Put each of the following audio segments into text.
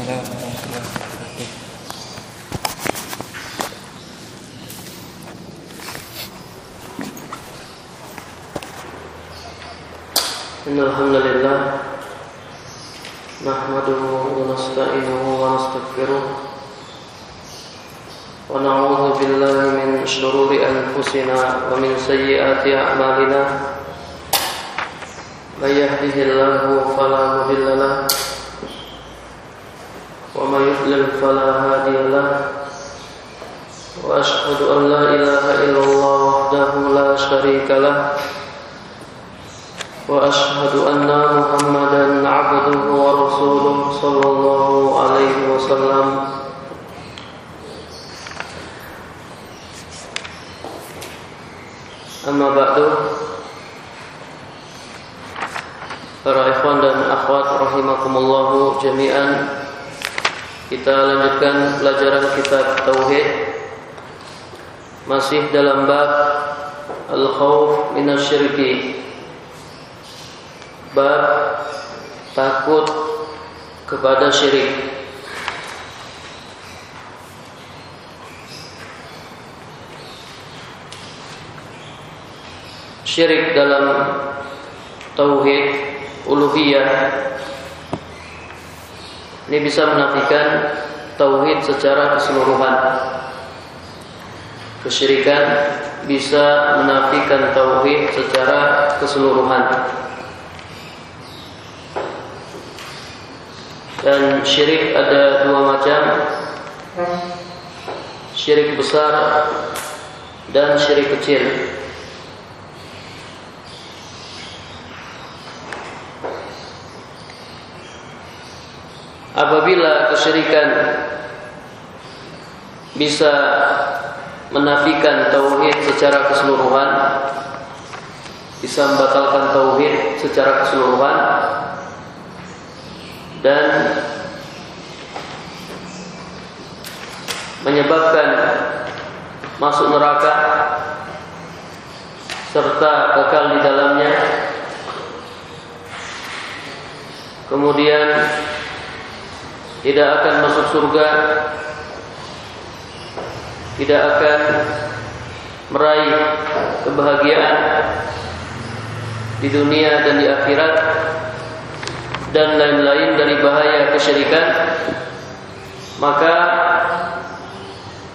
Waalaikumsalam warahmatullahi wabarakatuh. Nahmaduhu wa nasta'inuhu wa nastaghfiruh wa billahi min shururi anfusina wa min sayyiati a'malina. May yahdihillahu ومن يضلل فلا هادي له وأشهد أن لا إله إلا الله وحده لا شريك له وأشهد أن محمدا عبده ورسوله صلى الله عليه وسلم أما بعد Para ikhwan dan akhwat rahimakumullahu jami'an kita lanjutkan pelajaran kitab Tauhid. Masih dalam bab Al-Khawf Minasyirki. Bab Takut Kepada syirik. Syirik dalam Tauhid Uluhiyah Ini bisa menafikan Tauhid secara keseluruhan. Kesyirikan bisa menafikan Tauhid secara keseluruhan. Dan syirik ada dua macam. Syirik besar Dan syirik kecil kesyirikan Bisa Menafikan Tauhid secara keseluruhan Bisa membatalkan Tauhid secara keseluruhan dan menyebabkan masuk neraka serta kekal di dalamnya. Kemudian tidak akan masuk surga tidak akan meraih kebahagiaan di dunia dan di akhirat dan lain-lain dari bahaya kesyirikan maka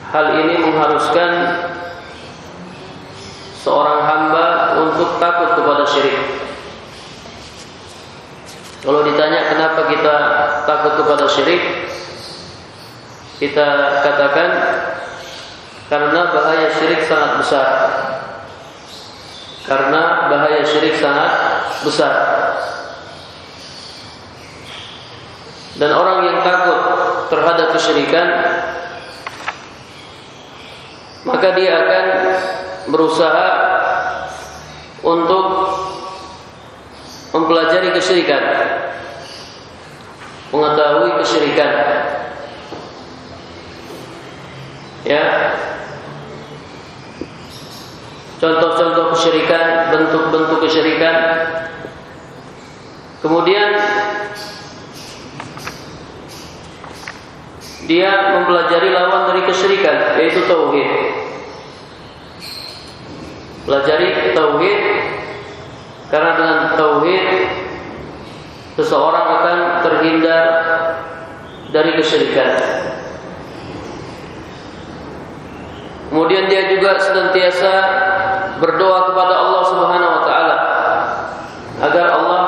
hal ini mengharuskan seorang hamba untuk takut kepada syirik. Kalau takut kepada syirik kita katakan karena bahaya syirik sangat besar. Karena bahaya syirik sangat besar. Dan orang yang takut terhadap kesyirikan maka dia akan berusaha untuk mempelajari kesyirikan mengetahui kesyirikan. Ya. Contoh-contoh kesyirikan bentuk-bentuk kesyirikan. Kemudian dia mempelajari lawan dari kesyirikan yaitu tauhid. Pelajari tauhid karena dengan tauhid seseorang akan terhindar dari kesyirikan. Kemudian dia juga senantiasa berdoa kepada Allah Subhanahu wa taala agar Allah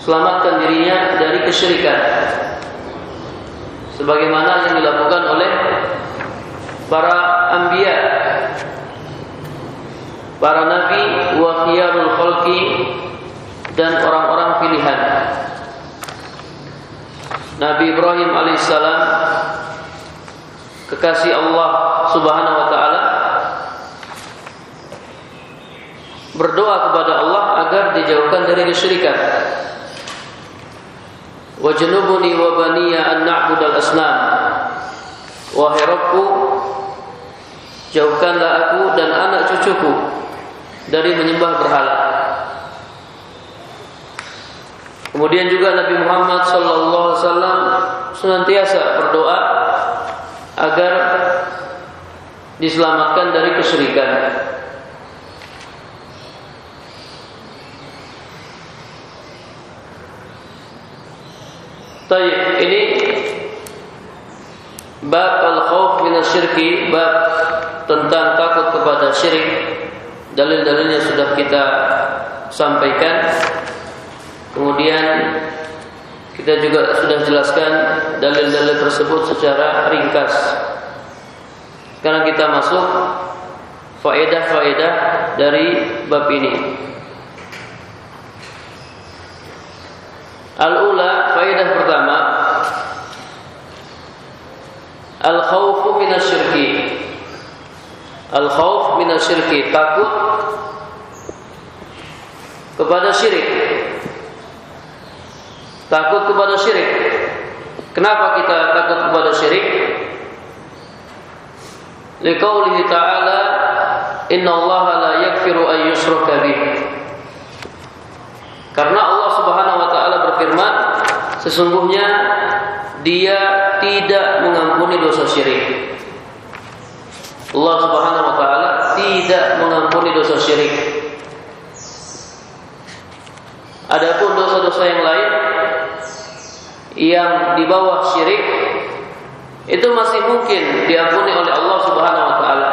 selamatkan dirinya dari kesyirikan sebagaimana yang dilakukan oleh para anbiya para nabi wa khiyarul khalqi dan orang-orang pilihan. Nabi Ibrahim alaihissalam kekasih Allah Subhanahu wa taala berdoa kepada Allah agar dijauhkan dari kesyirikan. Wajnubuni wa baniya an na'budal asnam Wahai Rabbku Jauhkanlah aku dan anak cucuku Dari menyembah berhala Kemudian juga Nabi Muhammad wasallam senantiasa berdoa agar diselamatkan dari kesyirikan. Baik, ini bab al-khauf min syirki bab tentang takut kepada syirik. Dalil-dalilnya sudah kita sampaikan. Kemudian kita juga sudah jelaskan dalil-dalil tersebut secara ringkas. Sekarang kita masuk faedah-faedah dari bab ini. Al-ula faedah pertama Al-khawfu minasyirki Al-khawf minasyirki Takut Kepada syirik Takut kepada syirik. Kenapa kita takut kepada syirik? Liqaulihi ta'ala Inna Allah la yakfiru an yushraka bih. Karena Allah subhanahu wa ta'ala berfirman Sesungguhnya Dia tidak mengampuni dosa syirik. Allah subhanahu wa ta'ala Tidak mengampuni dosa syirik. Adapun dosa-dosa yang lain Yang di bawah syirik Itu masih mungkin diampuni oleh Allah subhanahu wa ta'ala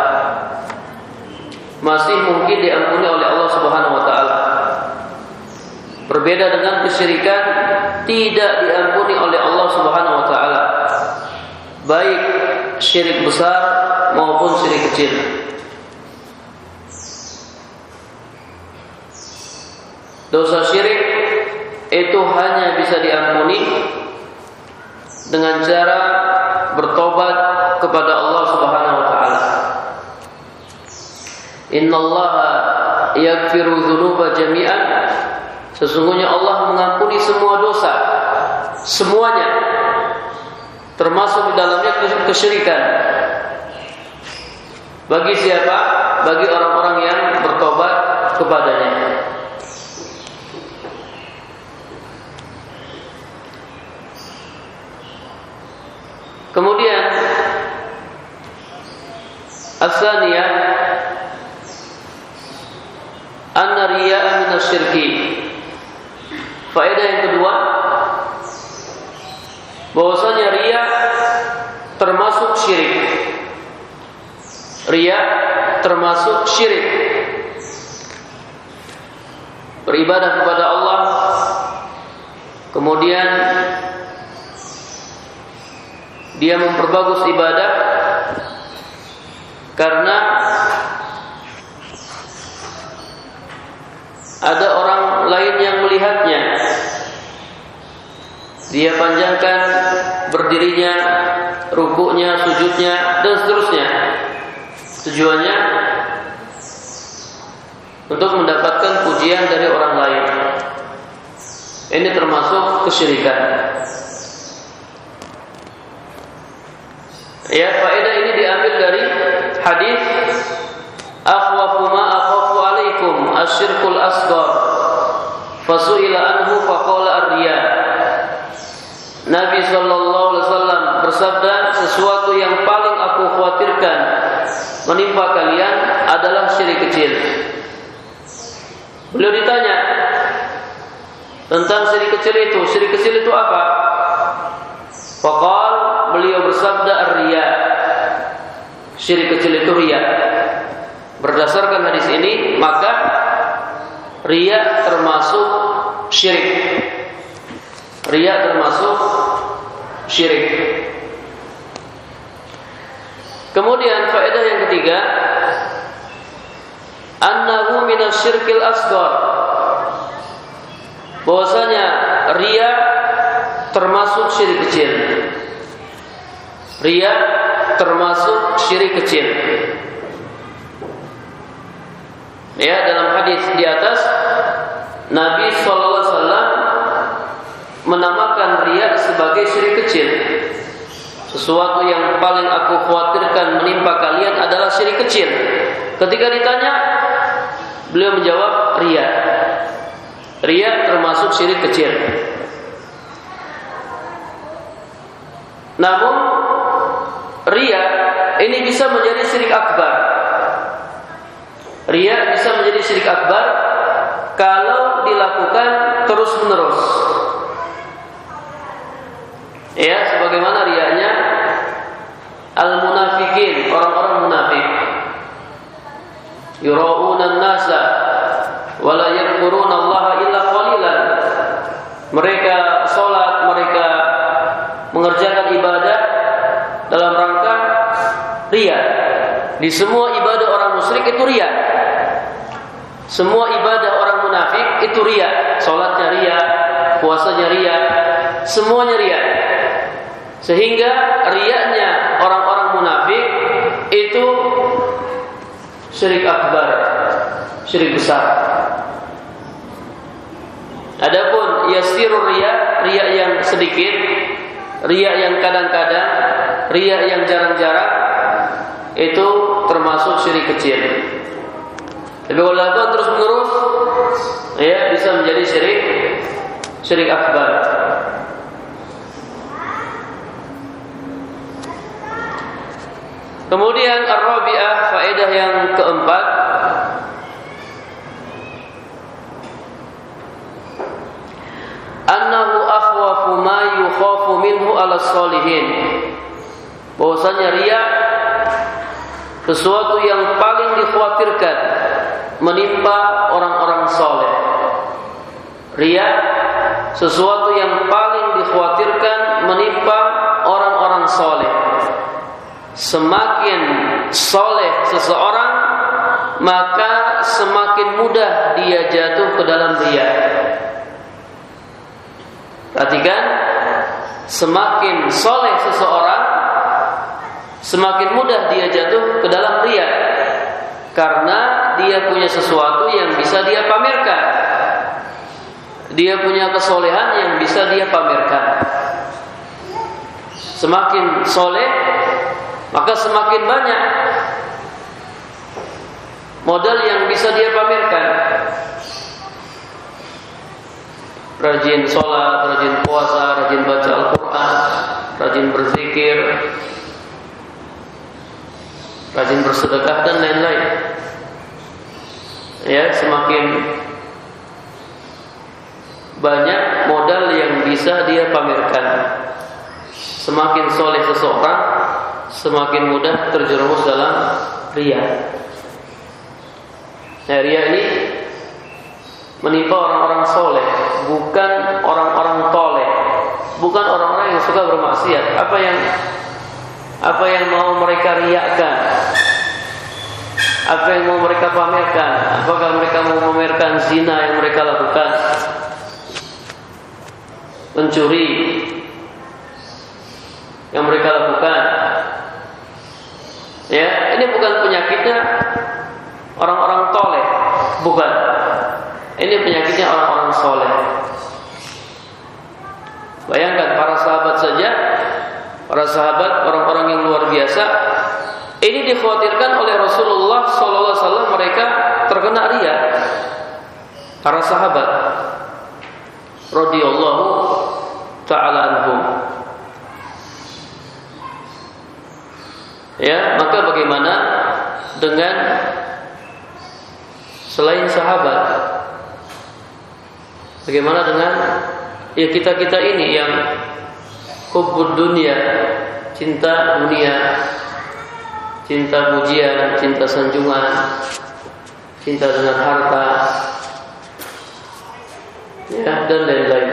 Masih mungkin diampuni oleh Allah subhanahu wa ta'ala Berbeda dengan kesyirikan tidak diampuni oleh Allah Subhanahu wa taala. Baik syirik besar maupun syirik kecil. Dosa syirik itu hanya bisa diampuni dengan cara bertobat kepada Allah Subhanahu wa taala. Innallaha yaghfiru dzunuba jami'an. Sesungguhnya Allah mengampuni semua dosa. Semuanya. Termasuk di dalamnya kesyirikan. Bagi siapa? Bagi orang-orang yang bertobat kepadanya Kemudian Asaniyah Anna riya'a minasyirki Faedah yang kedua bahwasanya ria termasuk syirik. Ria termasuk syirik. Beribadah kepada Allah kemudian dia memperbagus ibadah karena ada orang lain yang melihatnya. Dia panjangkan berdirinya, rukuknya, sujudnya, dan seterusnya. Tujuannya untuk mendapatkan pujian dari orang lain. Ini termasuk kesyirikan. Ya, faedah ini diambil dari hadis akhwafu ma akhafu alaikum asyirkul asghar Fasu'ila anhu faqala ar-riya. Nabi sallallahu alaihi wasallam bersabda, sesuatu yang paling aku khawatirkan menimpa kalian adalah syirik kecil. Beliau ditanya tentang syirik kecil itu. Syirik kecil itu apa? Faqal beliau bersabda ar-riya. Syirik kecil itu riya. Berdasarkan hadis ini, maka Ria termasuk syirik. Ria termasuk syirik. Kemudian faedah yang ketiga, annahu minasyirkil asghar. Bahwasanya ria termasuk syirik kecil. Ria termasuk syirik kecil. Ya, dalam hadis di atas Nabi sallallahu alaihi wasallam menamakan riya sebagai syirik kecil. Sesuatu yang paling aku khawatirkan menimpa kalian adalah syirik kecil. Ketika ditanya, beliau menjawab riya. Riya termasuk syirik kecil. Namun ria ini bisa menjadi syirik akbar. Ria bisa menjadi syirik akbar kalau dilakukan terus-menerus. Ya, sebagaimana riaknya al-munafikin, orang-orang munafik. Yura'una nasa wa Allah illa qalilan. Mereka Di semua ibadah orang musyrik itu ria. Semua ibadah orang munafik itu ria. Salatnya ria, puasanya ria, semuanya ria. Sehingga riaknya orang-orang munafik itu syirik akbar, syirik besar. Adapun yasirur riya, riya yang sedikit, riya yang kadang-kadang, riya yang jarang-jarang itu termasuk syirik kecil. Tapi kalau dilakukan terus menerus, ya bisa menjadi syirik syirik akbar. Kemudian ar-rabi'ah faedah yang keempat annahu akhwafu ma yukhafu minhu ala salihin. Bahwasanya riya sesuatu yang paling dikhawatirkan menimpa orang-orang soleh. Ria sesuatu yang paling dikhawatirkan menimpa orang-orang soleh. Semakin soleh seseorang, maka semakin mudah dia jatuh ke dalam ria. Perhatikan, semakin soleh seseorang, semakin mudah dia jatuh ke dalam ria. Karena dia punya sesuatu yang bisa dia pamerkan. Dia punya kesolehan yang bisa dia pamerkan. Semakin soleh, maka semakin banyak modal yang bisa dia pamerkan. Rajin sholat, rajin puasa, rajin baca Al-Quran, rajin berzikir, rajin bersedekah dan lain-lain. Ya, semakin banyak modal yang bisa dia pamerkan. Semakin soleh seseorang, semakin mudah terjerumus dalam ria. Nah, ria ini menimpa orang-orang soleh, bukan orang-orang toleh, bukan orang-orang yang suka bermaksiat. Apa yang apa yang mau mereka riakkan? Apa yang mau mereka pamerkan? Apakah mereka mau pamerkan zina yang mereka lakukan? Mencuri yang mereka lakukan? Ya, ini bukan penyakitnya orang-orang toleh, bukan. Ini penyakitnya orang-orang soleh. Biasa, ini dikhawatirkan oleh Rasulullah SAW mereka terkena ria. Para sahabat, radhiyallahu taala anhum. Ya, maka bagaimana dengan selain sahabat? Bagaimana dengan ya kita-kita ini yang hubbud dunia, cinta dunia, cinta pujian, cinta sanjungan, cinta dengan harta, ya dan lain-lain.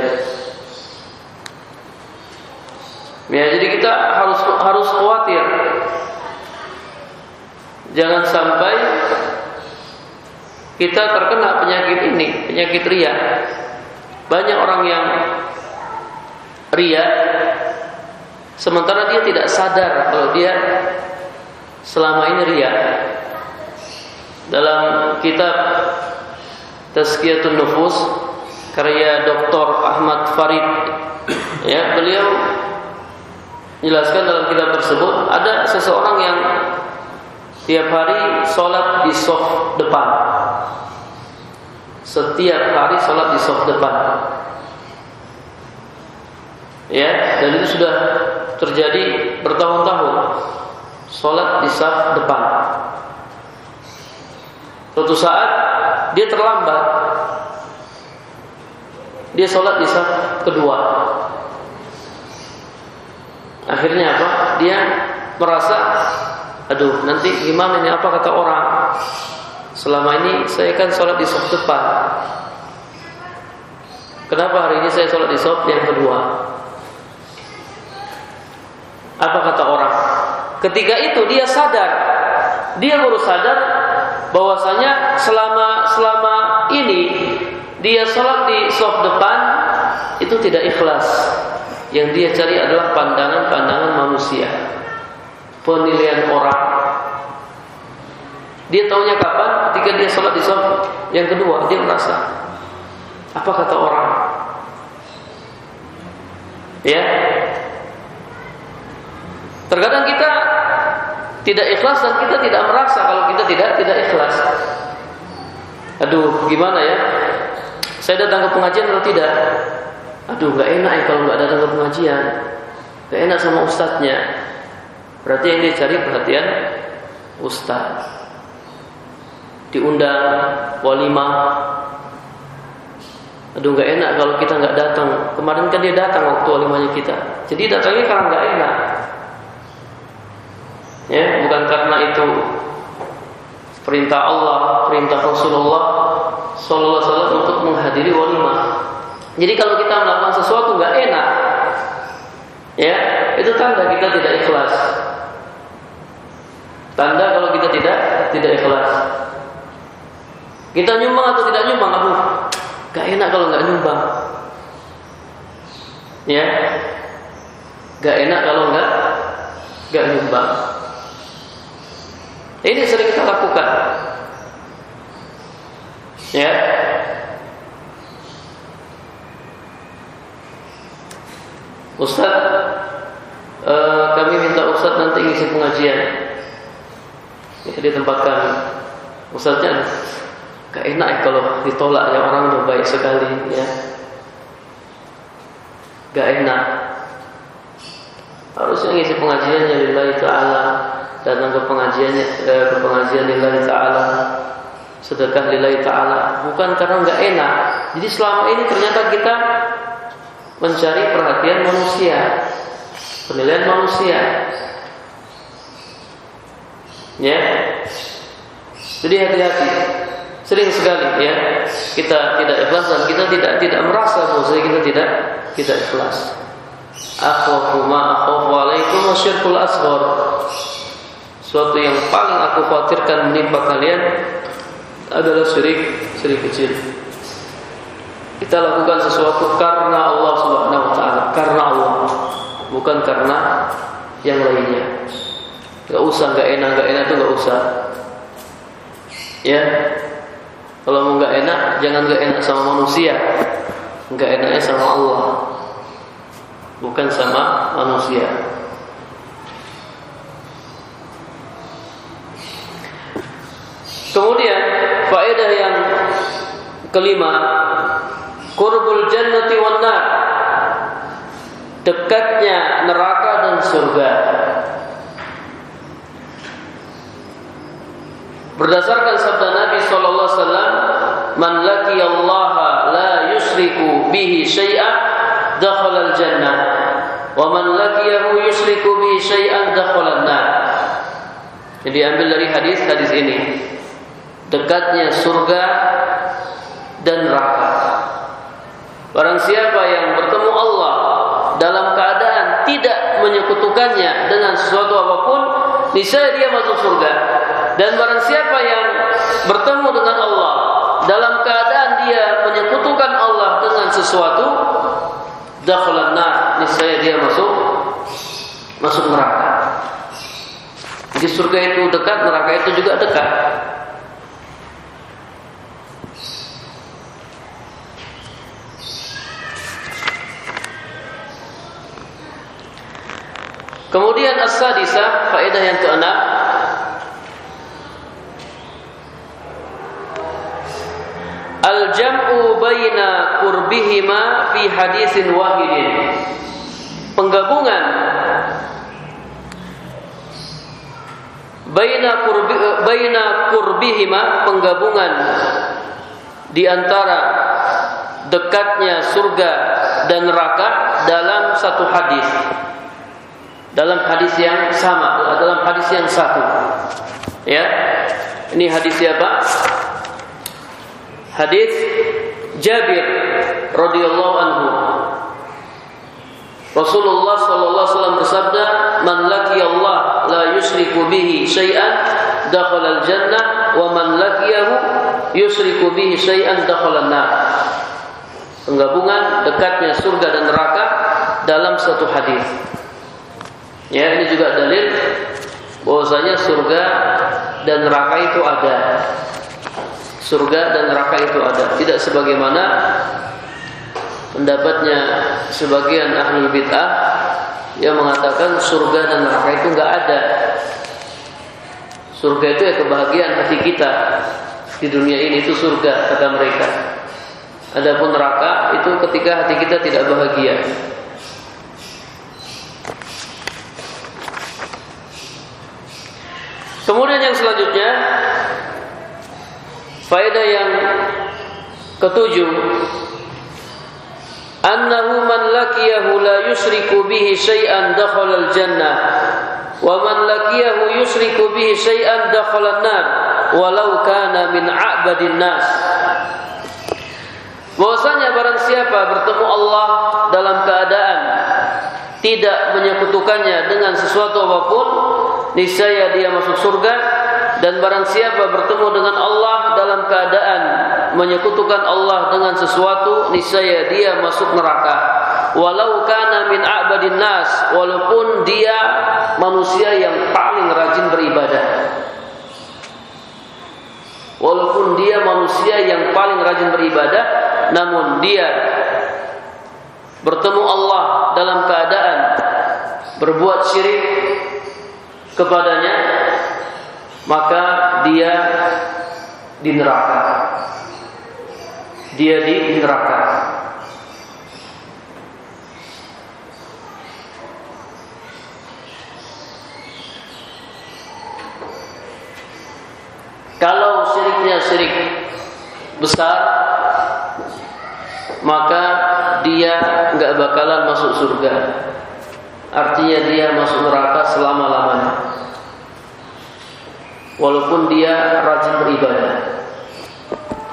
Ya, jadi kita harus harus khawatir Jangan sampai kita terkena penyakit ini, penyakit ria. Banyak orang yang ria sementara dia tidak sadar kalau dia selama ini ria. Dalam kitab Tazkiyatun Nufus karya Dr. Ahmad Farid ya, beliau jelaskan dalam kitab tersebut ada seseorang yang Tiap hari sholat di soft depan Setiap hari sholat di soft depan Ya, dan itu sudah terjadi bertahun-tahun sholat di saf depan. Suatu saat dia terlambat. Dia sholat di saf kedua. Akhirnya apa? Dia merasa, aduh nanti gimana ini apa kata orang? Selama ini saya kan sholat di saf depan. Kenapa hari ini saya sholat di saf yang kedua? Apa kata orang? Ketika itu dia sadar, dia baru sadar bahwasanya selama selama ini dia sholat di saf depan itu tidak ikhlas. Yang dia cari adalah pandangan-pandangan manusia, penilaian orang. Dia tahunya kapan? Ketika dia sholat di saf yang kedua, dia merasa apa kata orang? Ya, Terkadang kita tidak ikhlas dan kita tidak merasa kalau kita tidak tidak ikhlas. Aduh, gimana ya? Saya datang ke pengajian atau tidak? Aduh, nggak enak ya kalau nggak datang ke pengajian. Nggak enak sama ustadznya. Berarti yang dicari perhatian ustadz. Diundang walimah. Aduh nggak enak kalau kita nggak datang. Kemarin kan dia datang waktu walimahnya kita. Jadi datangnya karena nggak enak ya bukan karena itu perintah Allah, perintah Rasulullah Sallallahu Alaihi Wasallam untuk menghadiri walimah. Jadi kalau kita melakukan sesuatu nggak enak, ya itu tanda kita tidak ikhlas. Tanda kalau kita tidak tidak ikhlas. Kita nyumbang atau tidak nyumbang, aduh, gak enak kalau nggak nyumbang. Ya, gak enak kalau nggak nggak nyumbang. Ini sering kita lakukan. Ya. Ustaz, uh, kami minta Ustaz nanti ngisi pengajian ya, di tempat kami. Ustaznya gak enak kalau ditolak ya orang udah baik sekali ya. Gak enak. Harusnya ngisi pengajiannya lillahi ta'ala datang ke pengajiannya eh, ke pengajian lillahi taala. Sedekah lillahi taala. Bukan karena nggak enak. Jadi selama ini ternyata kita mencari perhatian manusia penilaian manusia. Ya. Jadi hati-hati. Sering sekali ya. Kita tidak ikhlas dan kita tidak tidak merasa bahwa kita tidak tidak ikhlas. Akhafu ma akhafu alaikum wasyirkul asghar Suatu yang paling aku khawatirkan menimpa kalian adalah syirik, syirik kecil. Kita lakukan sesuatu karena Allah Subhanahu wa taala, karena Allah, bukan karena yang lainnya. Gak usah, gak enak, gak enak itu gak usah. Ya, kalau mau gak enak, jangan gak enak sama manusia, gak enaknya sama Allah, bukan sama manusia. Kemudian faedah yang kelima, qurbul jannati wan nar. Dekatnya neraka dan surga. Berdasarkan sabda Nabi sallallahu alaihi wasallam, "Man Allah la yusyriku bihi syai'an dakhala al-jannah, wa man laqiyahu yusyriku bihi syai'an dakhala an-nar." Jadi ambil dari hadis hadis ini dekatnya surga dan neraka. Barang siapa yang bertemu Allah dalam keadaan tidak menyekutukannya dengan sesuatu apa pun, niscaya dia masuk surga. Dan barang siapa yang bertemu dengan Allah dalam keadaan dia menyekutukan Allah dengan sesuatu, dakhalan nar, niscaya dia masuk masuk neraka. Jadi surga itu dekat, neraka itu juga dekat. Kemudian as-sadisa faedah yang keenam Al-jam'u baina qurbihima fi hadisin wahidin. Penggabungan baina qurbi baina qurbihima penggabungan di antara dekatnya surga dan neraka dalam satu hadis. Dalam hadis yang sama, dalam hadis yang satu. Ya. Ini hadis siapa? Hadis Jabir radhiyallahu anhu. Rasulullah sallallahu alaihi wasallam bersabda, "Man laki Allah la yusyriku bihi syai'an dakhala al-jannah wa man laqiyahu yusyriku bihi syai'an dakhala an-nar." Penggabungan dekatnya surga dan neraka dalam satu hadis. Ya, ini juga dalil bahwasanya surga dan neraka itu ada. Surga dan neraka itu ada. Tidak sebagaimana pendapatnya sebagian ahli bid'ah yang mengatakan surga dan neraka itu nggak ada. Surga itu ya kebahagiaan hati kita di dunia ini itu surga kata mereka. Adapun neraka itu ketika hati kita tidak bahagia. Kemudian yang selanjutnya faedah yang ketujuh annahu man laqiyahu la yusyriku bihi syai'an dakhala al-jannah wa man laqiyahu yusyriku bihi syai'an dakhala an-nar walau kana min a'badin nas bahwasanya barang siapa bertemu Allah dalam keadaan tidak menyekutukannya dengan sesuatu apa pun niscaya dia masuk surga dan barang siapa bertemu dengan Allah dalam keadaan menyekutukan Allah dengan sesuatu niscaya dia masuk neraka. Walau kana min a'badin nas walaupun dia manusia yang paling rajin beribadah. Walaupun dia manusia yang paling rajin beribadah namun dia bertemu Allah dalam keadaan berbuat syirik kepadanya maka dia di neraka. Dia di neraka. Kalau syiriknya syirik besar maka dia nggak bakalan masuk surga artinya dia masuk neraka selama-lamanya. Walaupun dia rajin beribadah,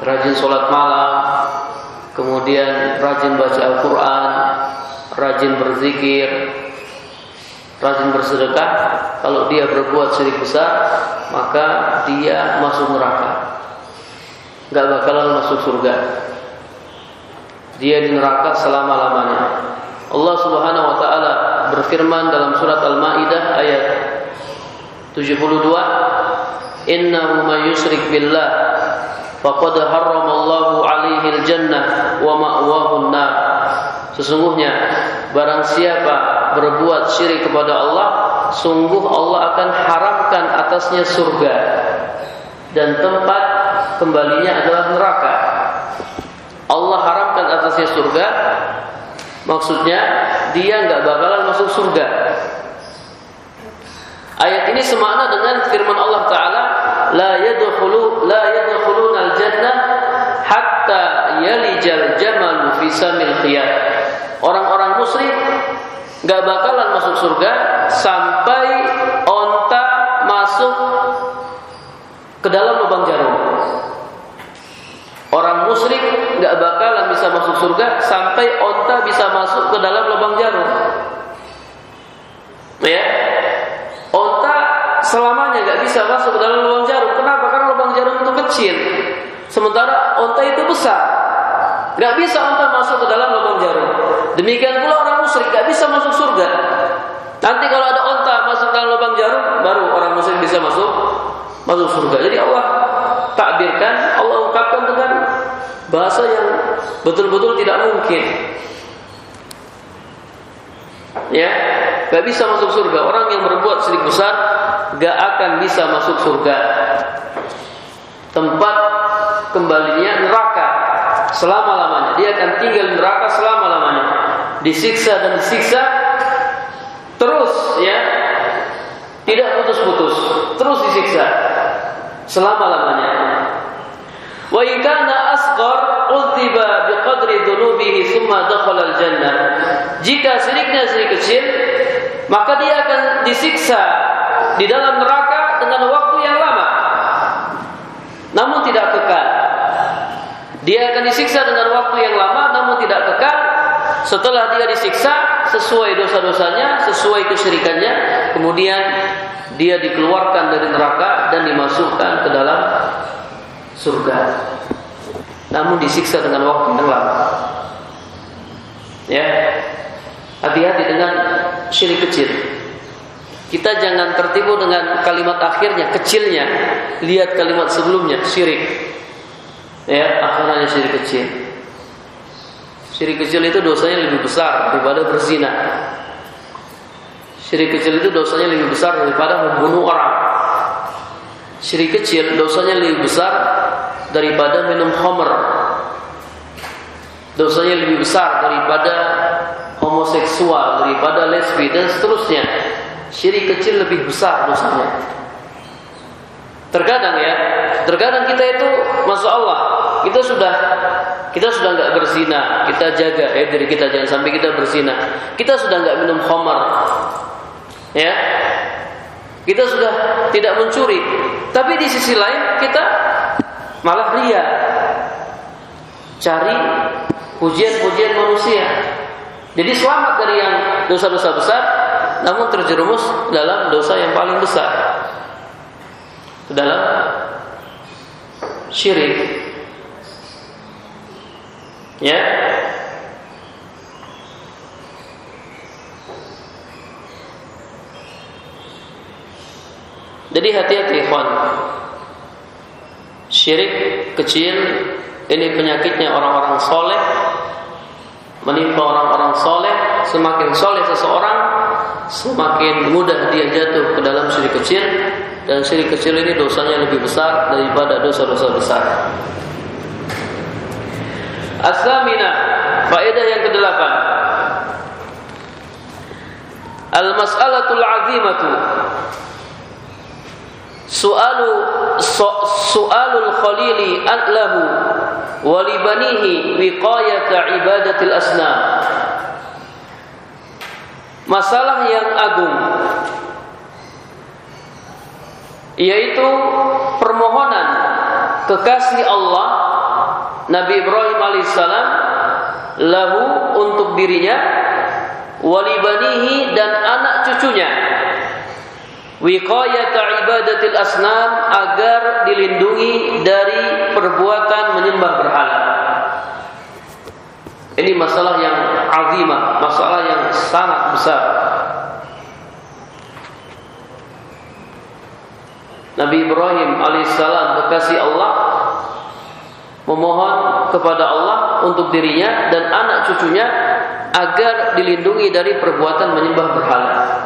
rajin sholat malam, kemudian rajin baca Al-Quran, rajin berzikir, rajin bersedekah, kalau dia berbuat syirik besar, maka dia masuk neraka. Gak bakalan masuk surga. Dia di neraka selama-lamanya. Allah Subhanahu wa taala berfirman dalam surat Al-Maidah ayat 72 Innahu may billah faqad harramallahu alaihi al-jannah wa ma'wahu Sesungguhnya barang siapa berbuat syirik kepada Allah sungguh Allah akan haramkan atasnya surga. Dan tempat kembalinya adalah neraka. Allah haramkan atasnya surga. Maksudnya dia nggak bakalan masuk surga. Ayat ini semakna dengan firman Allah Taala, la yadkhulu la yadkhuluna al-jannah hatta yalijal jamal fi samil. Orang-orang musyrik nggak bakalan masuk surga sampai onta masuk ke dalam lubang jarum. Orang musyrik nggak bakalan bisa masuk surga sampai onta bisa masuk ke dalam lubang jarum. Ya, onta selamanya nggak bisa masuk ke dalam lubang jarum. Kenapa? Karena lubang jarum itu kecil. Sementara onta itu besar. Nggak bisa onta masuk ke dalam lubang jarum. Demikian pula orang musyrik nggak bisa masuk surga. Nanti kalau ada onta masuk ke dalam lubang jarum, baru orang musyrik bisa masuk masuk surga. Jadi Allah takdirkan, Allah bahasa yang betul-betul tidak mungkin. Ya, gak bisa masuk surga. Orang yang berbuat syirik besar gak akan bisa masuk surga. Tempat kembalinya neraka selama-lamanya. Dia akan tinggal neraka selama-lamanya. Disiksa dan disiksa terus ya. tidak putus-putus, terus disiksa selama-lamanya. Wa in kana biqadri dhunubihi al-jannah. Jika syiriknya syirik kecil, maka dia akan disiksa di dalam neraka dengan waktu yang lama. Namun tidak kekal. Dia akan disiksa dengan waktu yang lama namun tidak kekal. Setelah dia disiksa sesuai dosa-dosanya, sesuai kesyirikannya, kemudian dia dikeluarkan dari neraka dan dimasukkan ke dalam surga. Namun disiksa dengan waktu yang lama. Ya. Hati-hati dengan syirik kecil. Kita jangan tertipu dengan kalimat akhirnya, kecilnya. Lihat kalimat sebelumnya, syirik. Ya, akhirnya syirik kecil. Syirik kecil itu dosanya lebih besar daripada berzina. Syirik kecil itu dosanya lebih besar daripada membunuh orang. Syirik kecil dosanya lebih besar daripada minum homer. Dosanya lebih besar daripada homoseksual, daripada lesbi dan seterusnya. Syirik kecil lebih besar dosanya. Terkadang ya, terkadang kita itu, masya Allah, kita sudah kita sudah nggak berzina, kita jaga ya diri kita jangan sampai kita berzina. Kita sudah nggak minum homer, ya, kita sudah tidak mencuri. Tapi di sisi lain kita malah ria cari pujian-pujian manusia. Jadi selamat dari yang dosa-dosa besar namun terjerumus dalam dosa yang paling besar. Dalam syirik. Ya. Jadi hati-hati ikhwan Syirik kecil. Ini penyakitnya orang-orang soleh. Menimpa orang-orang soleh. Semakin soleh seseorang semakin mudah dia jatuh ke dalam syirik kecil. Dan syirik kecil ini dosanya lebih besar daripada dosa-dosa besar. Asamina faedah yang kedelapan. Al-mas'alatul azimatu Su'alu su'alul khalili lahu wa libanihi wiqayata ibadatil asnam. Masalah yang agung yaitu permohonan kekasih Allah Nabi Ibrahim alaihissalam lahu untuk dirinya walibanihi dan anak cucunya wiqayata ibadatil asnam agar dilindungi dari perbuatan menyembah berhala. Ini masalah yang azimah, masalah yang sangat besar. Nabi Ibrahim alaihissalam kekasih Allah memohon kepada Allah untuk dirinya dan anak cucunya agar dilindungi dari perbuatan menyembah berhala.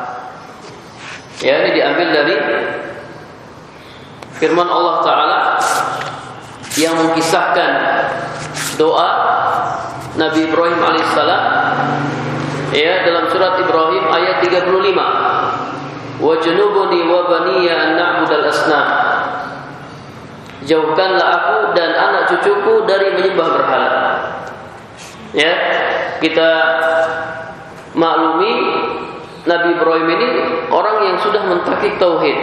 Ya, ini diambil dari firman Allah Ta'ala yang mengisahkan doa Nabi Ibrahim alaihissalam ya dalam surat Ibrahim ayat 35 wa junubuni wa baniya an na'budal asnam. Jauhkanlah aku dan anak cucuku dari menyembah berhala. Ya kita maklumi Nabi Ibrahim ini orang yang sudah mentakik tauhid.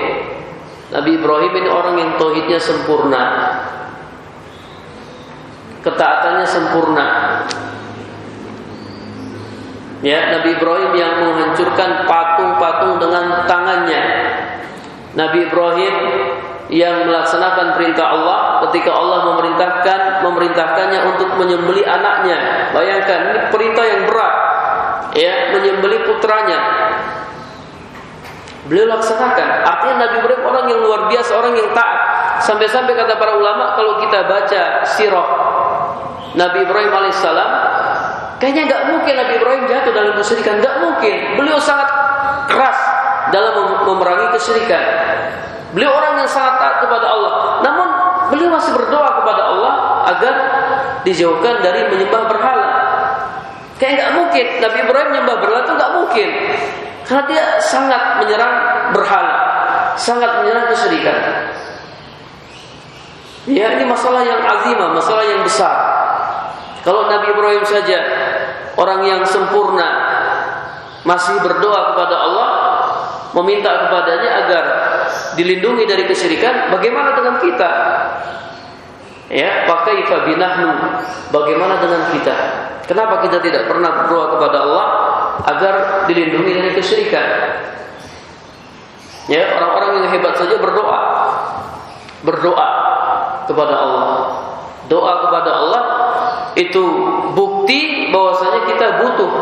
Nabi Ibrahim ini orang yang tauhidnya sempurna. Ketaatannya sempurna. Ya, Nabi Ibrahim yang menghancurkan patung-patung dengan tangannya. Nabi Ibrahim yang melaksanakan perintah Allah ketika Allah memerintahkan memerintahkannya untuk menyembeli anaknya. Bayangkan ini perintah yang berat. Ya, menyembeli putranya Beliau laksanakan. Artinya Nabi Ibrahim orang yang luar biasa, orang yang taat. Sampai-sampai kata para ulama kalau kita baca sirah Nabi Ibrahim alaihissalam, kayaknya nggak mungkin Nabi Ibrahim jatuh dalam kesyirikan. Nggak mungkin. Beliau sangat keras dalam memerangi kesyirikan. Beliau orang yang sangat taat kepada Allah. Namun beliau masih berdoa kepada Allah agar dijauhkan dari menyembah berhala. Kayak nggak mungkin Nabi Ibrahim menyembah berhala itu nggak mungkin. Karena dia sangat menyerang berhala. sangat menyerang kesyirikan. Ya, ini masalah yang azimah, masalah yang besar. Kalau Nabi Ibrahim saja orang yang sempurna masih berdoa kepada Allah, meminta kepadanya agar dilindungi dari kesyirikan, bagaimana dengan kita? Ya, pakai fabinahnu. Bagaimana dengan kita? Kenapa kita tidak pernah berdoa kepada Allah agar dilindungi dari kesyirikan? Ya, orang-orang yang hebat saja berdoa. Berdoa kepada Allah. Doa kepada Allah itu bukti bahwasanya kita butuh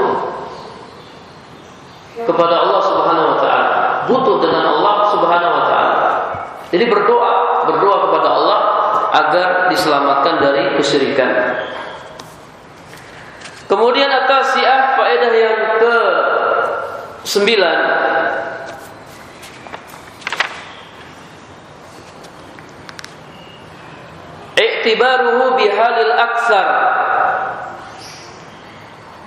kepada Allah Subhanahu wa taala. Butuh dengan Allah Subhanahu wa taala. Jadi berdoa, berdoa kepada Allah agar diselamatkan dari kesyirikan. Kemudian atas siah faedah yang ke sembilan. Iktibaruhu bihalil aksar.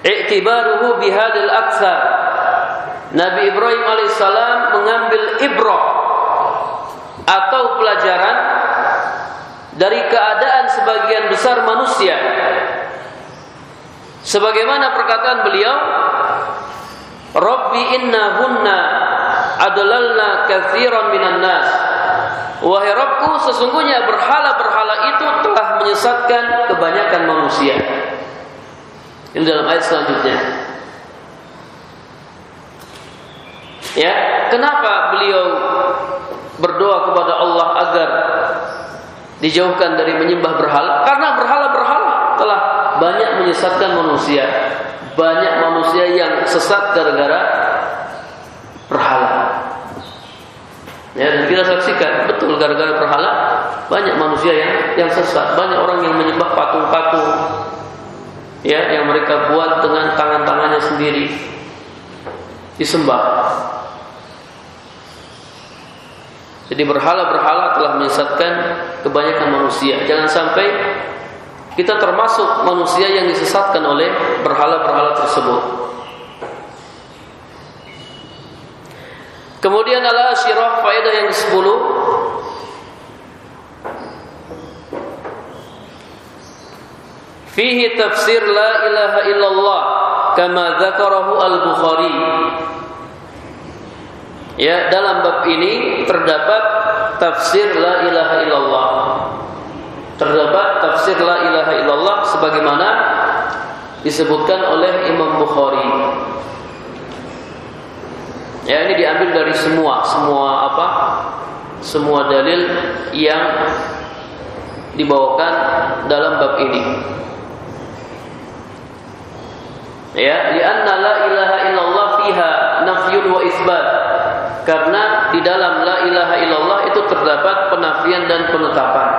Iktibaruhu bihadil aksar. Nabi Ibrahim alaihissalam mengambil ibrah atau pelajaran dari keadaan sebagian besar manusia. Sebagaimana perkataan beliau, Rabbi inna hunna adlalna kathiran minan nas. Wahai Rabbku, sesungguhnya berhala-berhala itu telah menyesatkan kebanyakan manusia. Ini dalam ayat selanjutnya. Ya, kenapa beliau berdoa kepada Allah agar dijauhkan dari menyembah berhala karena berhala-berhala telah banyak menyesatkan manusia. Banyak manusia yang sesat gara-gara berhala ya dan kita saksikan betul gara-gara berhala banyak manusia yang yang sesat. Banyak orang yang menyembah patung-patung ya yang mereka buat dengan tangan-tangannya sendiri disembah. Jadi berhala-berhala telah menyesatkan kebanyakan manusia. Jangan sampai kita termasuk manusia yang disesatkan oleh berhala-berhala tersebut. Kemudian ala asyirah faedah yang ke-10 Fihi tafsir la ilaha illallah kama dzakarahu al-Bukhari Ya, dalam bab ini terdapat tafsir la ilaha illallah. Terdapat tafsir la ilaha illallah sebagaimana disebutkan oleh Imam Bukhari. Ya, ini diambil dari semua, semua apa? Semua dalil yang dibawakan dalam bab ini. Ya, lianna la ilaha illallah fiha nafyun wa isbat karena di dalam la ilaha illallah itu terdapat penafian dan penetapan.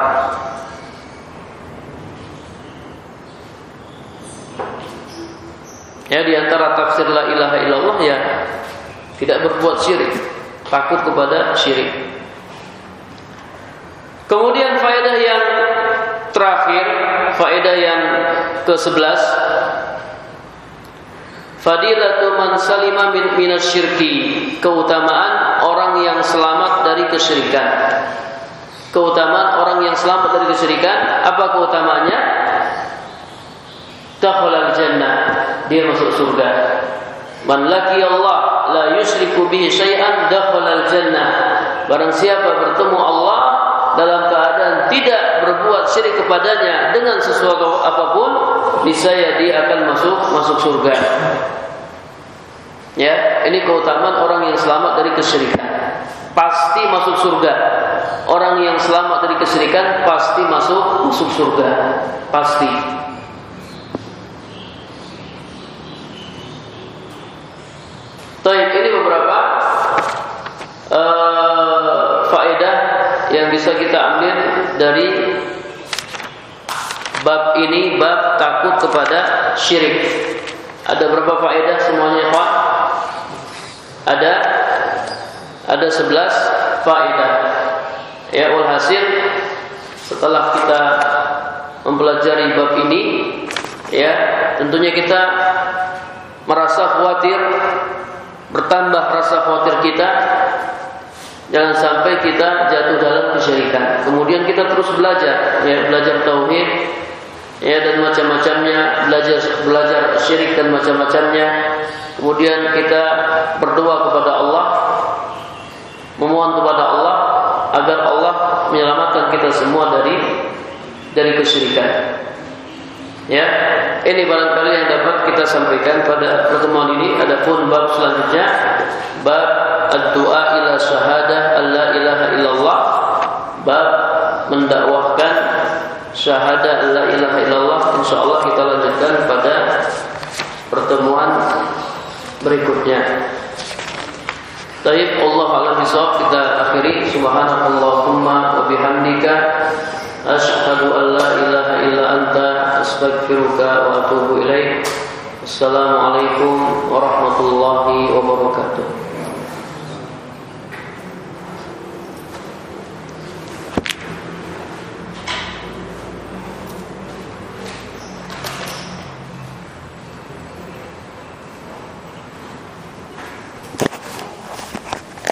Ya di antara tafsir la ilaha illallah ya tidak berbuat syirik, takut kepada syirik. Kemudian faedah yang terakhir, faedah yang ke-11 Fadilatu man salima min minasyirki Keutamaan orang yang selamat dari kesyirikan. Keutamaan orang yang selamat dari kesyirikan Apa keutamaannya? Dakhalal jannah Dia masuk surga Man laki Allah La yusriku bihi syai'an Dakhalal jannah Barang siapa bertemu Allah dalam keadaan tidak berbuat syirik kepadanya dengan sesuatu apa pun, niscaya dia akan masuk masuk surga. Ya, ini keutamaan orang yang selamat dari kesyirikan. Pasti masuk surga. Orang yang selamat dari kesyirikan pasti masuk masuk surga. Pasti. Baik, ini beberapa uh, faedah yang bisa kita ambil dari bab ini, bab takut kepada syirik. Ada berapa faedah semuanya, Pak? ada ada 11 faedah. Ya hasil setelah kita mempelajari bab ini ya tentunya kita merasa khawatir bertambah rasa khawatir kita Jangan sampai kita jatuh dalam kesyirikan. Kemudian kita terus belajar, ya belajar tauhid, ya dan macam-macamnya, belajar belajar syirik dan macam-macamnya. Kemudian kita berdoa kepada Allah, memohon kepada Allah agar Allah menyelamatkan kita semua dari dari kesyirikan. Ya, ini barangkali yang dapat kita sampaikan pada pertemuan ini. Adapun bab selanjutnya, bab doa ila syahadah alla ilaha illallah, bab mendakwahkan syahadah alla ilaha illallah. Insyaallah kita lanjutkan pada pertemuan berikutnya. Taib Allah alam bisawab kita akhiri subhanakallahumma wa bihamdika asyhadu an la ilaha illa anta astaghfiruka wa atubu ilaik. Assalamualaikum warahmatullahi wabarakatuh.